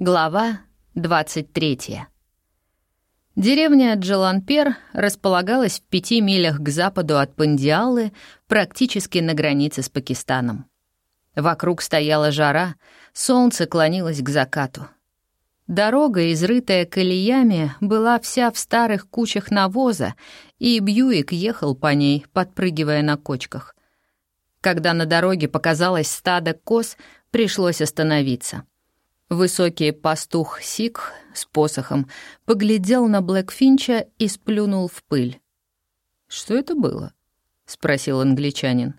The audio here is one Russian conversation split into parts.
Глава 23. Деревня Джаланпер располагалась в пяти милях к западу от Пандиалы, практически на границе с Пакистаном. Вокруг стояла жара, солнце клонилось к закату. Дорога, изрытая колеями, была вся в старых кучах навоза, и Бьюик ехал по ней, подпрыгивая на кочках. Когда на дороге показалось стадо коз, пришлось остановиться — Высокий пастух Сикх с посохом поглядел на Блэкфинча и сплюнул в пыль. «Что это было?» — спросил англичанин.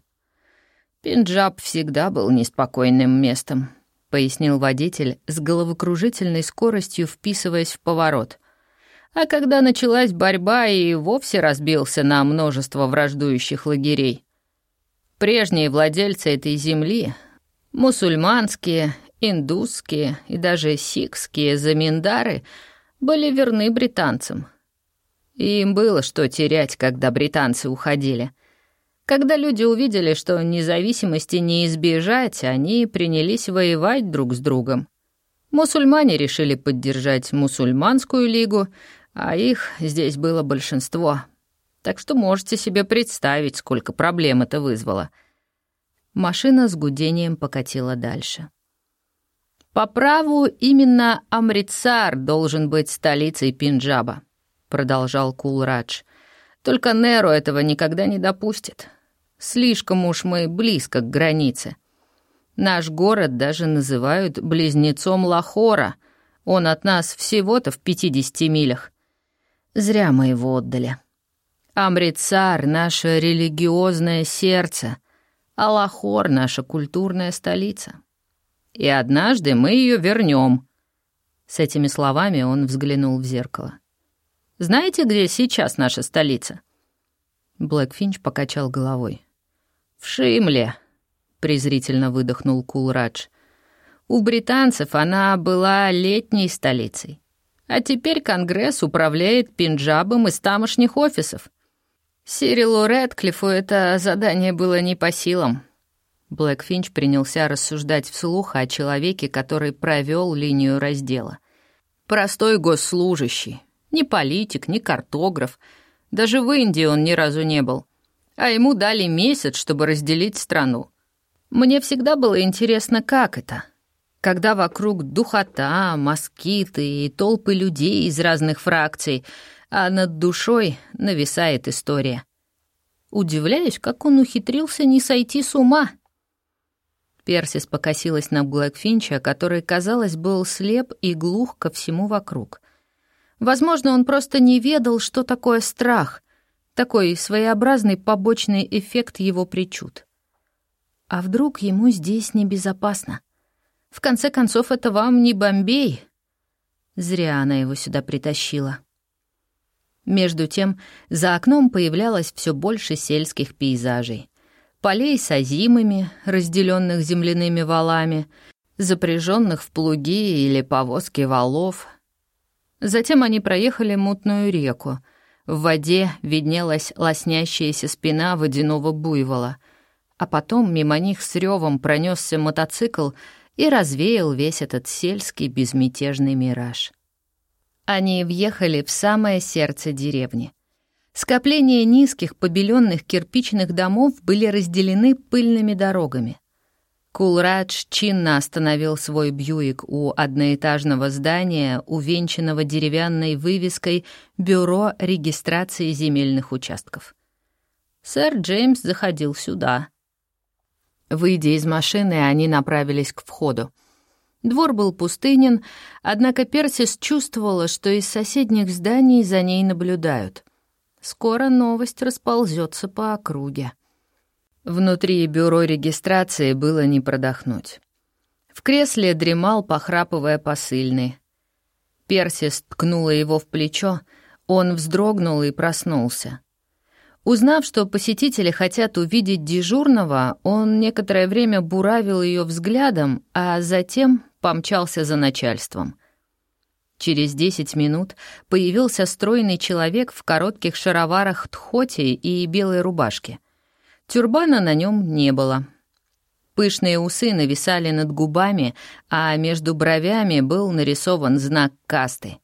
«Пенджаб всегда был неспокойным местом», — пояснил водитель с головокружительной скоростью, вписываясь в поворот. А когда началась борьба, и вовсе разбился на множество враждующих лагерей. Прежние владельцы этой земли, мусульманские Индусские и даже сикские заминдары были верны британцам. И им было что терять, когда британцы уходили. Когда люди увидели, что независимости не избежать, они принялись воевать друг с другом. Мусульмане решили поддержать мусульманскую лигу, а их здесь было большинство. Так что можете себе представить, сколько проблем это вызвало. Машина с гудением покатила дальше. По праву именно Амритсар должен быть столицей Пинджаба, продолжал Кулрадж. Только Неру этого никогда не допустит. Слишком уж мы близко к границе. Наш город даже называют близнецом Лахора. Он от нас всего-то в 50 милях. Зря мы его отдали. Амритсар — наше религиозное сердце, а Лахор — наша культурная столица и однажды мы ее вернем. С этими словами он взглянул в зеркало. «Знаете, где сейчас наша столица?» Блэкфинч покачал головой. «В Шимле», — презрительно выдохнул Кулрадж. «У британцев она была летней столицей. А теперь Конгресс управляет Пинджабом из тамошних офисов. Сирилу Рэдклиффу это задание было не по силам. Блэкфинч принялся рассуждать вслух о человеке, который провел линию раздела. Простой госслужащий, не политик, не картограф. Даже в Индии он ни разу не был. А ему дали месяц, чтобы разделить страну. Мне всегда было интересно, как это. Когда вокруг духота, москиты и толпы людей из разных фракций, а над душой нависает история. Удивляюсь, как он ухитрился не сойти с ума. Персис покосилась на Блэкфинча, который, казалось, был слеп и глух ко всему вокруг. Возможно, он просто не ведал, что такое страх, такой своеобразный побочный эффект его причуд. А вдруг ему здесь небезопасно? В конце концов, это вам не Бомбей. Зря она его сюда притащила. Между тем, за окном появлялось все больше сельских пейзажей полей с озимами, разделенных земляными валами, запряженных в плуги или повозки валов. Затем они проехали мутную реку. В воде виднелась лоснящаяся спина водяного буйвола, а потом мимо них с ревом пронесся мотоцикл и развеял весь этот сельский безмятежный мираж. Они въехали в самое сердце деревни — Скопления низких побеленных кирпичных домов были разделены пыльными дорогами. Кулрадж чинно остановил свой Бьюик у одноэтажного здания, увенчанного деревянной вывеской «Бюро регистрации земельных участков». Сэр Джеймс заходил сюда. Выйдя из машины, они направились к входу. Двор был пустынен, однако Персис чувствовала, что из соседних зданий за ней наблюдают — Скоро новость расползется по округе. Внутри бюро регистрации было не продохнуть. В кресле дремал, похрапывая посыльный. Персис ткнула его в плечо, он вздрогнул и проснулся. Узнав, что посетители хотят увидеть дежурного, он некоторое время буравил ее взглядом, а затем помчался за начальством. Через десять минут появился стройный человек в коротких шароварах тхоти и белой рубашке. Тюрбана на нем не было. Пышные усы нависали над губами, а между бровями был нарисован знак касты.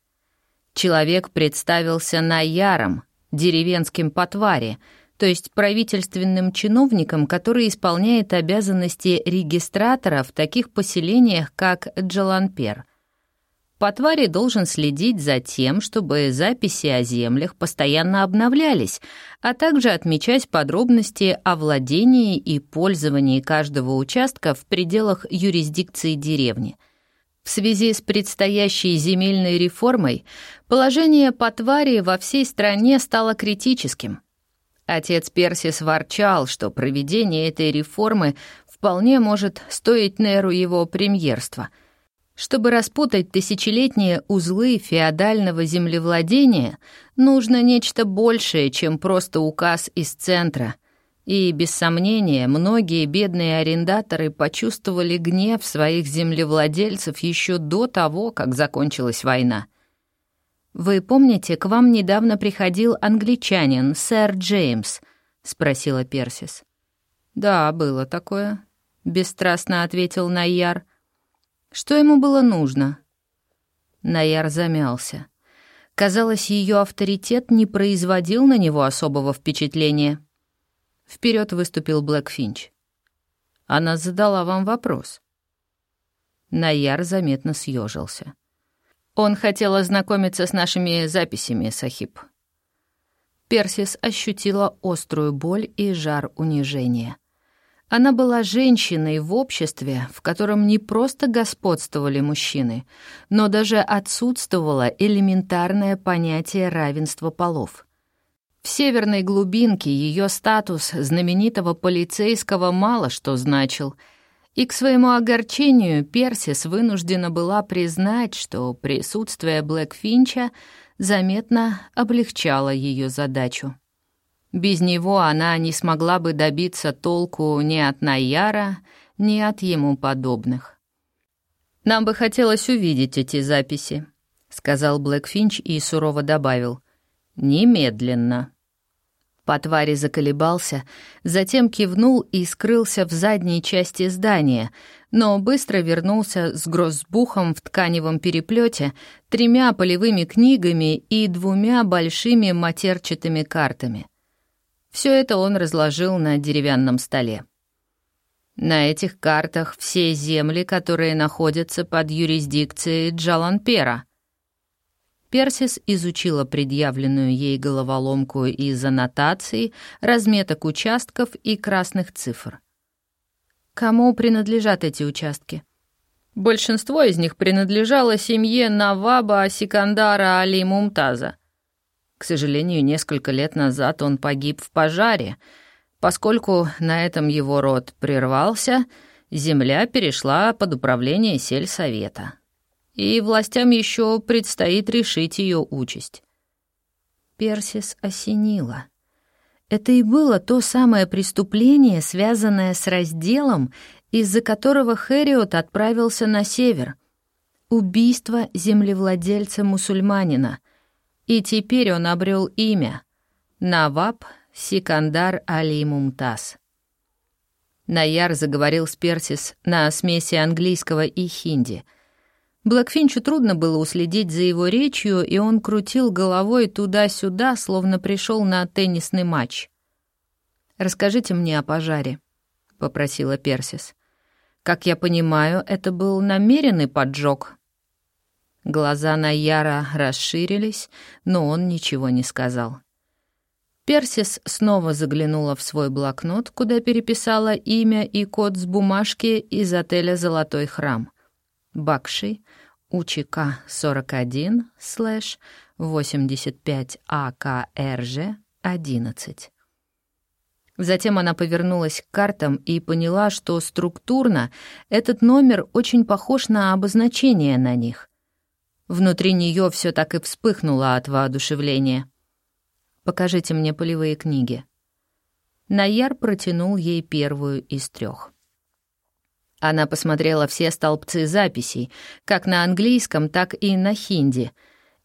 Человек представился наяром, деревенским потваре, то есть правительственным чиновником, который исполняет обязанности регистратора в таких поселениях, как Джаланпер — Потвари должен следить за тем, чтобы записи о землях постоянно обновлялись, а также отмечать подробности о владении и пользовании каждого участка в пределах юрисдикции деревни. В связи с предстоящей земельной реформой положение Потвари во всей стране стало критическим. Отец Персис ворчал, что проведение этой реформы вполне может стоить Неру его премьерства — чтобы распутать тысячелетние узлы феодального землевладения, нужно нечто большее, чем просто указ из центра. И, без сомнения, многие бедные арендаторы почувствовали гнев своих землевладельцев еще до того, как закончилась война. «Вы помните, к вам недавно приходил англичанин, сэр Джеймс?» — спросила Персис. «Да, было такое», — бесстрастно ответил Найяр. — что ему было нужно? Наяр замялся. Казалось, ее авторитет не производил на него особого впечатления. Вперед выступил Блэк Финч. Она задала вам вопрос. Наяр заметно съежился. Он хотел ознакомиться с нашими записями, Сахиб. Персис ощутила острую боль и жар унижения. Она была женщиной в обществе, в котором не просто господствовали мужчины, но даже отсутствовало элементарное понятие равенства полов. В северной глубинке ее статус знаменитого полицейского мало что значил, и к своему огорчению Персис вынуждена была признать, что присутствие Блэкфинча заметно облегчало ее задачу. Без него она не смогла бы добиться толку ни от Наяра, ни от ему подобных. «Нам бы хотелось увидеть эти записи», — сказал Блэкфинч и сурово добавил. «Немедленно». Потвари заколебался, затем кивнул и скрылся в задней части здания, но быстро вернулся с гроссбухом в тканевом переплете, тремя полевыми книгами и двумя большими матерчатыми картами — все это он разложил на деревянном столе. На этих картах все земли, которые находятся под юрисдикцией Джаланпера. Персис изучила предъявленную ей головоломку из аннотаций, разметок участков и красных цифр. Кому принадлежат эти участки? Большинство из них принадлежало семье Наваба Сикандара Али Мумтаза — к сожалению, несколько лет назад он погиб в пожаре. Поскольку на этом его род прервался, земля перешла под управление сельсовета. И властям еще предстоит решить ее участь. Персис осенила. Это и было то самое преступление, связанное с разделом, из-за которого Хэриот отправился на север. Убийство землевладельца-мусульманина — и теперь он обрел имя — Наваб Сикандар Али Мумтаз. Наяр заговорил с Персис на смеси английского и хинди. Блэкфинчу трудно было уследить за его речью, и он крутил головой туда-сюда, словно пришел на теннисный матч. «Расскажите мне о пожаре», — попросила Персис. «Как я понимаю, это был намеренный поджог, Глаза Наяра расширились, но он ничего не сказал. Персис снова заглянула в свой блокнот, куда переписала имя и код с бумажки из отеля «Золотой храм». Бакши, УЧК 41, слэш 85 АКРЖ 11. Затем она повернулась к картам и поняла, что структурно этот номер очень похож на обозначение на них — Внутри нее все так и вспыхнуло от воодушевления. «Покажите мне полевые книги». Наяр протянул ей первую из трех. Она посмотрела все столбцы записей, как на английском, так и на хинди,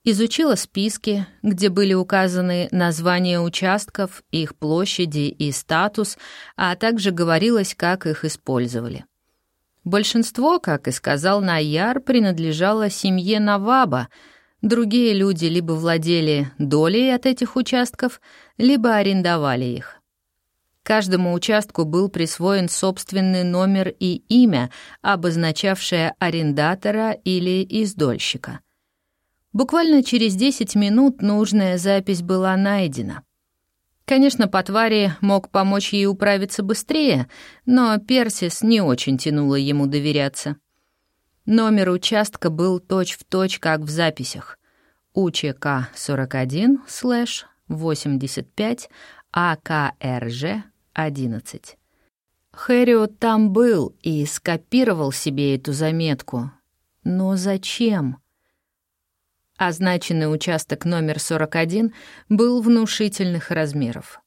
изучила списки, где были указаны названия участков, их площади и статус, а также говорилось, как их использовали. Большинство, как и сказал Найяр, принадлежало семье Наваба, другие люди либо владели долей от этих участков, либо арендовали их. Каждому участку был присвоен собственный номер и имя, обозначавшее арендатора или издольщика — Буквально через 10 минут нужная запись была найдена. Конечно, Потвари мог помочь ей управиться быстрее, но Персис не очень тянуло ему доверяться. Номер участка был точь-в-точь, точь, как в записях. УЧК 41 слэш 85 АКРЖ 11. Хэриот там был и скопировал себе эту заметку. Но зачем? Означенный участок номер 41 был внушительных размеров.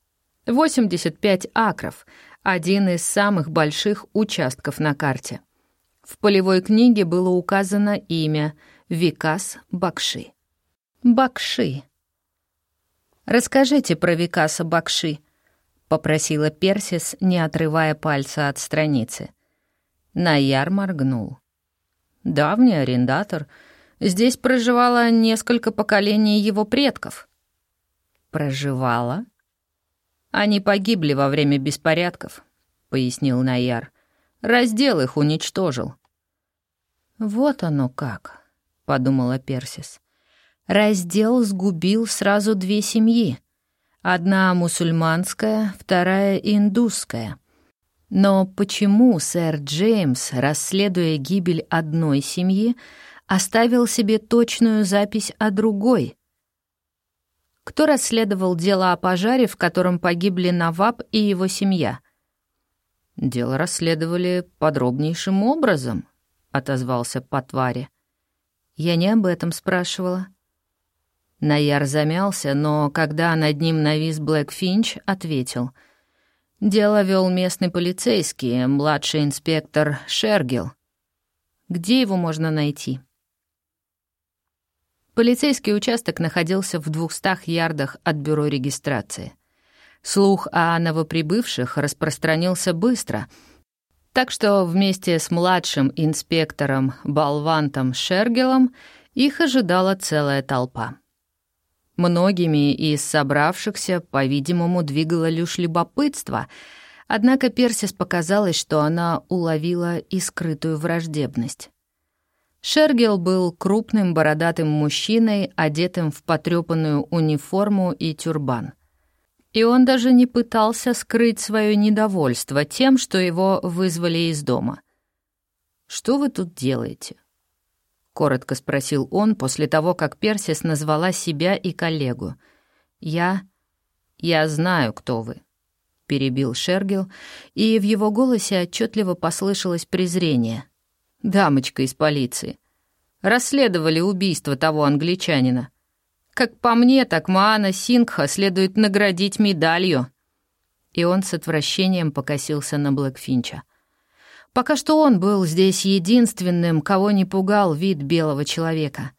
85 акров — один из самых больших участков на карте. В полевой книге было указано имя Викас Бакши. Бакши. «Расскажите про Викаса Бакши», — попросила Персис, не отрывая пальца от страницы. Наяр моргнул. «Давний арендатор — Здесь проживало несколько поколений его предков. Проживало? Они погибли во время беспорядков, пояснил Наяр. Раздел их уничтожил. Вот оно как, подумала Персис. Раздел сгубил сразу две семьи. Одна мусульманская, вторая индусская. Но почему сэр Джеймс, расследуя гибель одной семьи, оставил себе точную запись о другой. Кто расследовал дело о пожаре, в котором погибли Наваб и его семья? «Дело расследовали подробнейшим образом», — отозвался Патвари. «Я не об этом спрашивала». Наяр замялся, но когда над ним навис Блэк Финч, ответил. «Дело вел местный полицейский, младший инспектор Шергел. Где его можно найти?» Полицейский участок находился в двухстах ярдах от бюро регистрации. Слух о новоприбывших распространился быстро, так что вместе с младшим инспектором Балвантом Шергелом их ожидала целая толпа. Многими из собравшихся, по-видимому, двигало лишь любопытство, однако Персис показалось, что она уловила и скрытую враждебность. Шергел был крупным бородатым мужчиной, одетым в потрепанную униформу и тюрбан. И он даже не пытался скрыть свое недовольство тем, что его вызвали из дома. «Что вы тут делаете?» — коротко спросил он после того, как Персис назвала себя и коллегу. «Я... я знаю, кто вы», — перебил Шергел, и в его голосе отчетливо послышалось презрение — дамочка из полиции. Расследовали убийство того англичанина. Как по мне, так Маана Сингха следует наградить медалью». И он с отвращением покосился на Блэкфинча. Пока что он был здесь единственным, кого не пугал вид белого человека.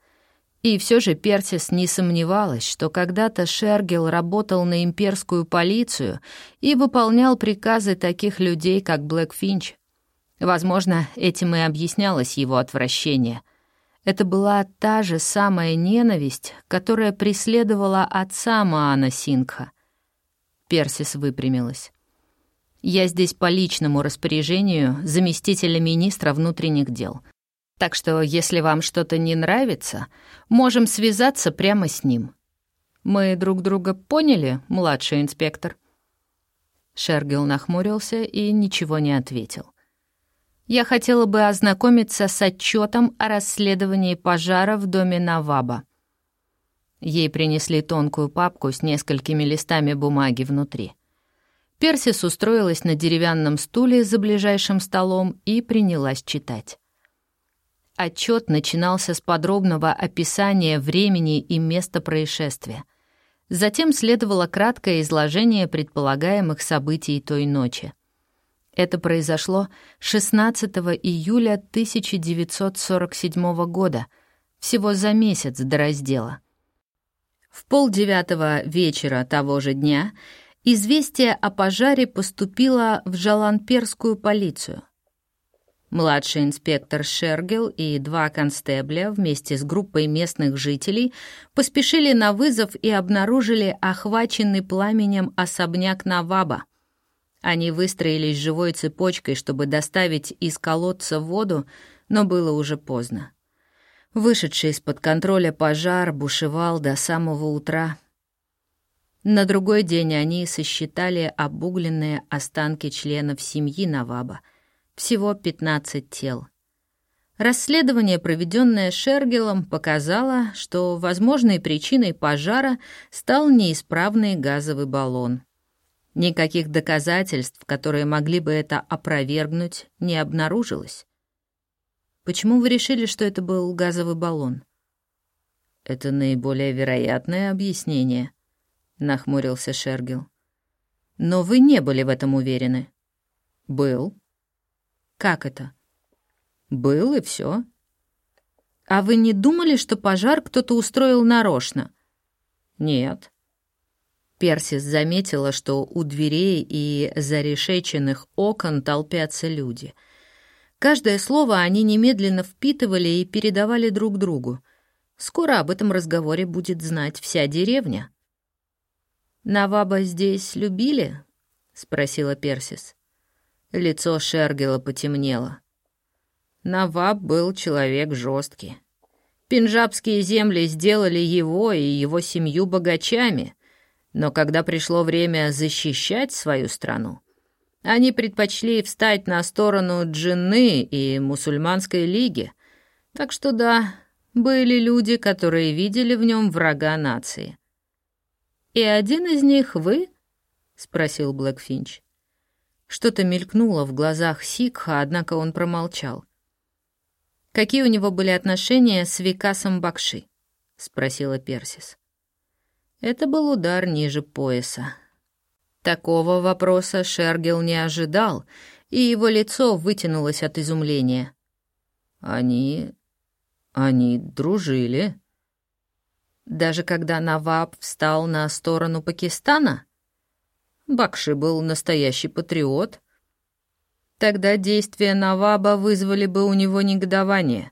И все же Персис не сомневалась, что когда-то Шергел работал на имперскую полицию и выполнял приказы таких людей, как Блэкфинч. Возможно, этим и объяснялось его отвращение. Это была та же самая ненависть, которая преследовала отца Маана Сингха. Персис выпрямилась. «Я здесь по личному распоряжению заместителя министра внутренних дел. Так что, если вам что-то не нравится, можем связаться прямо с ним. Мы друг друга поняли, младший инспектор?» Шергел нахмурился и ничего не ответил. Я хотела бы ознакомиться с отчетом о расследовании пожара в доме Наваба. Ей принесли тонкую папку с несколькими листами бумаги внутри. Персис устроилась на деревянном стуле за ближайшим столом и принялась читать. Отчет начинался с подробного описания времени и места происшествия. Затем следовало краткое изложение предполагаемых событий той ночи. Это произошло 16 июля 1947 года, всего за месяц до раздела. В полдевятого вечера того же дня известие о пожаре поступило в Жаланперскую полицию. Младший инспектор Шергел и два констебля вместе с группой местных жителей поспешили на вызов и обнаружили охваченный пламенем особняк Наваба. Они выстроились живой цепочкой, чтобы доставить из колодца воду, но было уже поздно. Вышедший из-под контроля пожар бушевал до самого утра. На другой день они сосчитали обугленные останки членов семьи Наваба. Всего 15 тел. Расследование, проведенное Шергелом, показало, что возможной причиной пожара стал неисправный газовый баллон. Никаких доказательств, которые могли бы это опровергнуть, не обнаружилось. Почему вы решили, что это был газовый баллон? Это наиболее вероятное объяснение, нахмурился Шергел. Но вы не были в этом уверены. Был. Как это? Был и все. А вы не думали, что пожар кто-то устроил нарочно? Нет. Персис заметила, что у дверей и зарешеченных окон толпятся люди — Каждое слово они немедленно впитывали и передавали друг другу. Скоро об этом разговоре будет знать вся деревня. «Наваба здесь любили?» — спросила Персис. Лицо Шергела потемнело. Наваб был человек жесткий. Пенджабские земли сделали его и его семью богачами, но когда пришло время защищать свою страну, они предпочли встать на сторону джинны и мусульманской лиги. Так что да, были люди, которые видели в нем врага нации. «И один из них вы?» — спросил Блэкфинч. Что-то мелькнуло в глазах Сикха, однако он промолчал. «Какие у него были отношения с Викасом Бакши?» — спросила Персис. Это был удар ниже пояса. Такого вопроса Шергел не ожидал, и его лицо вытянулось от изумления. «Они... они дружили?» Даже когда Наваб встал на сторону Пакистана? Бакши был настоящий патриот. Тогда действия Наваба вызвали бы у него негодование.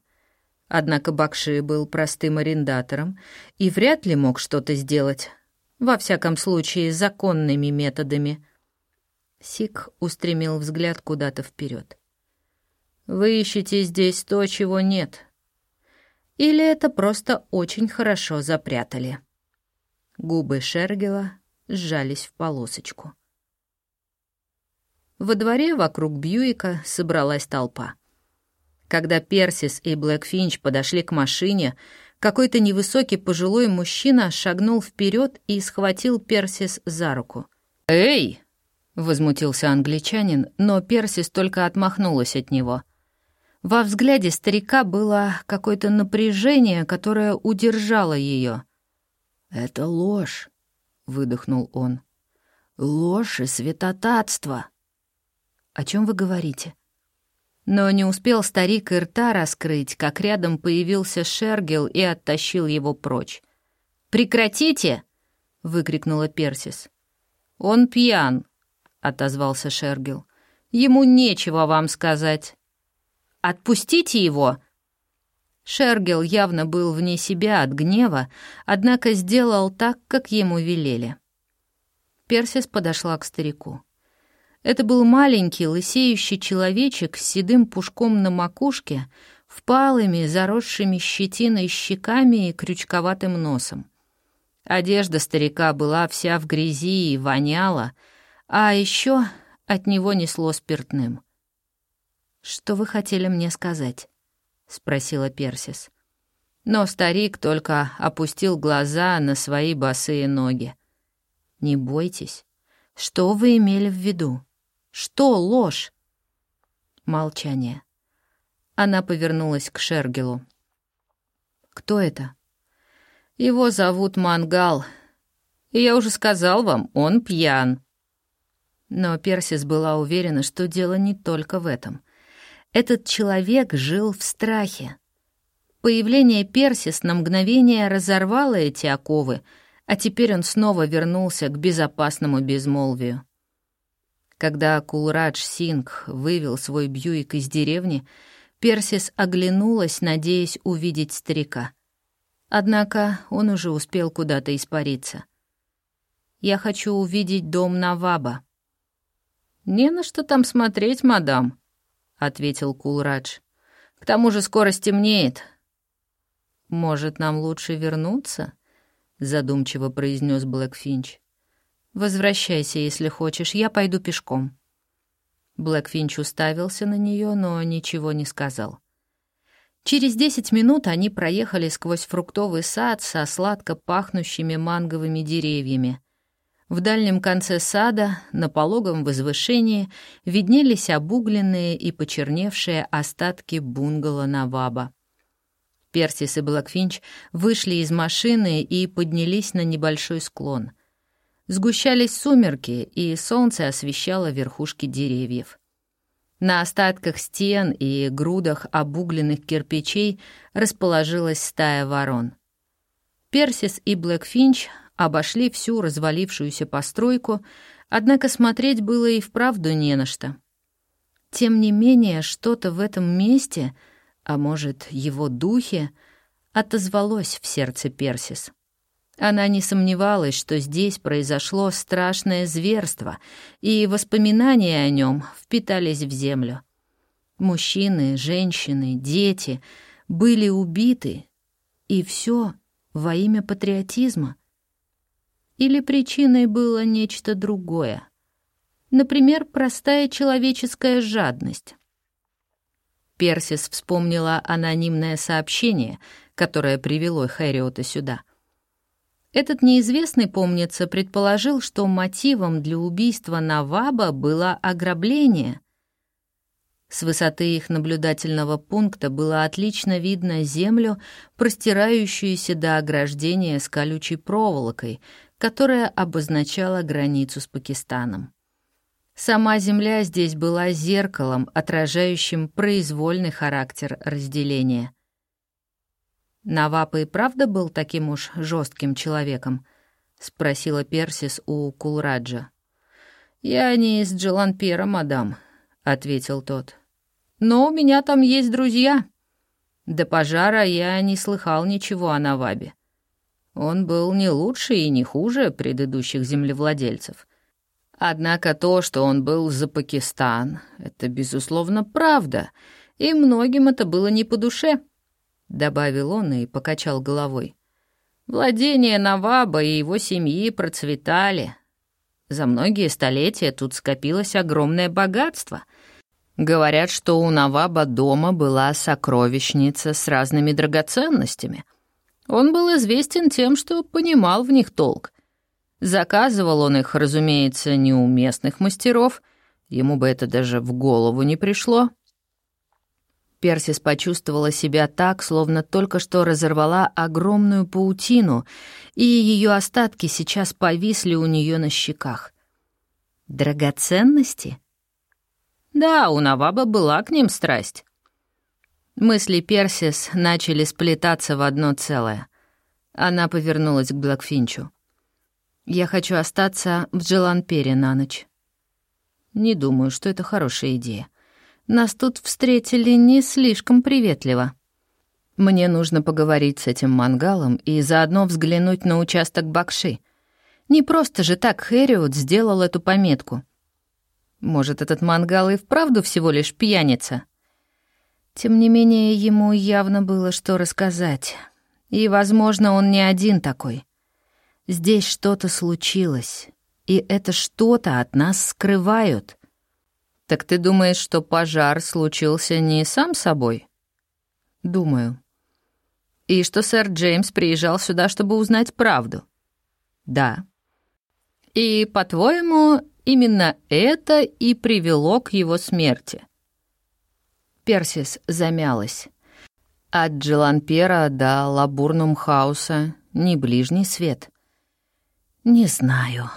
Однако Бакши был простым арендатором и вряд ли мог что-то сделать во всяком случае, законными методами. Сик устремил взгляд куда-то вперед. «Вы ищете здесь то, чего нет. Или это просто очень хорошо запрятали?» Губы Шергела сжались в полосочку. Во дворе вокруг Бьюика собралась толпа. Когда Персис и Блэкфинч подошли к машине, какой-то невысокий пожилой мужчина шагнул вперед и схватил Персис за руку. «Эй!» — возмутился англичанин, но Персис только отмахнулась от него. Во взгляде старика было какое-то напряжение, которое удержало ее. «Это ложь», — выдохнул он. «Ложь и святотатство». «О чем вы говорите?» Но не успел старик и рта раскрыть, как рядом появился Шергел и оттащил его прочь. «Прекратите!» — выкрикнула Персис. «Он пьян», — отозвался Шергел. «Ему нечего вам сказать». «Отпустите его!» Шергел явно был вне себя от гнева, однако сделал так, как ему велели. Персис подошла к старику. Это был маленький, лысеющий человечек с седым пушком на макушке, впалыми, заросшими щетиной щеками и крючковатым носом. Одежда старика была вся в грязи и воняла, а еще от него несло спиртным. «Что вы хотели мне сказать?» — спросила Персис. Но старик только опустил глаза на свои босые ноги. «Не бойтесь. Что вы имели в виду?» Что ложь?» Молчание. Она повернулась к Шергелу. «Кто это?» «Его зовут Мангал. Я уже сказал вам, он пьян». Но Персис была уверена, что дело не только в этом. Этот человек жил в страхе. Появление Персис на мгновение разорвало эти оковы, а теперь он снова вернулся к безопасному безмолвию. Когда Кулрадж Синг вывел свой Бьюик из деревни, Персис оглянулась, надеясь увидеть старика. Однако он уже успел куда-то испариться. «Я хочу увидеть дом Наваба». «Не на что там смотреть, мадам», — ответил Кулрадж. «К тому же скоро стемнеет». «Может, нам лучше вернуться?» — задумчиво произнес Блэкфинч. «Возвращайся, если хочешь, я пойду пешком». Блэкфинч уставился на нее, но ничего не сказал. Через десять минут они проехали сквозь фруктовый сад со сладко пахнущими манговыми деревьями. В дальнем конце сада, на пологом возвышении, виднелись обугленные и почерневшие остатки бунгало Наваба. Персис и Блэкфинч вышли из машины и поднялись на небольшой склон — Сгущались сумерки, и солнце освещало верхушки деревьев. На остатках стен и грудах обугленных кирпичей расположилась стая ворон. Персис и Блэкфинч обошли всю развалившуюся постройку, однако смотреть было и вправду не на что. Тем не менее, что-то в этом месте, а может, его духе, отозвалось в сердце Персис. Она не сомневалась, что здесь произошло страшное зверство, и воспоминания о нем впитались в землю. Мужчины, женщины, дети были убиты, и все во имя патриотизма. Или причиной было нечто другое. Например, простая человеческая жадность. Персис вспомнила анонимное сообщение, которое привело Хэриота сюда — этот неизвестный, помнится, предположил, что мотивом для убийства Наваба было ограбление. С высоты их наблюдательного пункта было отлично видно землю, простирающуюся до ограждения с колючей проволокой, которая обозначала границу с Пакистаном. Сама земля здесь была зеркалом, отражающим произвольный характер разделения — Навапа и правда был таким уж жестким человеком? спросила Персис у Кулраджа. Я не из Джаланпера, мадам, ответил тот. Но у меня там есть друзья. До пожара я не слыхал ничего о Навабе. Он был не лучше и не хуже предыдущих землевладельцев. Однако то, что он был за Пакистан, это, безусловно, правда, и многим это было не по душе добавил он и покачал головой. Владения Наваба и его семьи процветали. За многие столетия тут скопилось огромное богатство. Говорят, что у Наваба дома была сокровищница с разными драгоценностями. Он был известен тем, что понимал в них толк. Заказывал он их, разумеется, не у местных мастеров, ему бы это даже в голову не пришло — Персис почувствовала себя так, словно только что разорвала огромную паутину, и ее остатки сейчас повисли у нее на щеках. Драгоценности? Да, у Наваба была к ним страсть. Мысли Персис начали сплетаться в одно целое. Она повернулась к Блэкфинчу. «Я хочу остаться в Джеланпере на ночь». «Не думаю, что это хорошая идея. Нас тут встретили не слишком приветливо. Мне нужно поговорить с этим мангалом и заодно взглянуть на участок Бакши. Не просто же так Хэриот сделал эту пометку. Может, этот мангал и вправду всего лишь пьяница? Тем не менее, ему явно было что рассказать. И, возможно, он не один такой. Здесь что-то случилось, и это что-то от нас скрывают — «Так ты думаешь, что пожар случился не сам собой?» «Думаю». «И что сэр Джеймс приезжал сюда, чтобы узнать правду?» «Да». «И, по-твоему, именно это и привело к его смерти?» Персис замялась. От Джиланпера до Лабурнум Хауса не ближний свет. «Не знаю»,